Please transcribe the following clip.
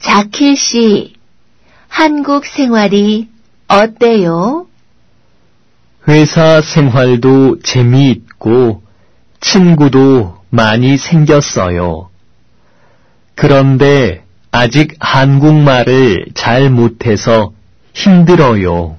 자킬 씨, 한국 생활이 어때요? 회사 생활도 재미있고 친구도 많이 생겼어요. 그런데 아직 한국말을 잘 못해서 힘들어요.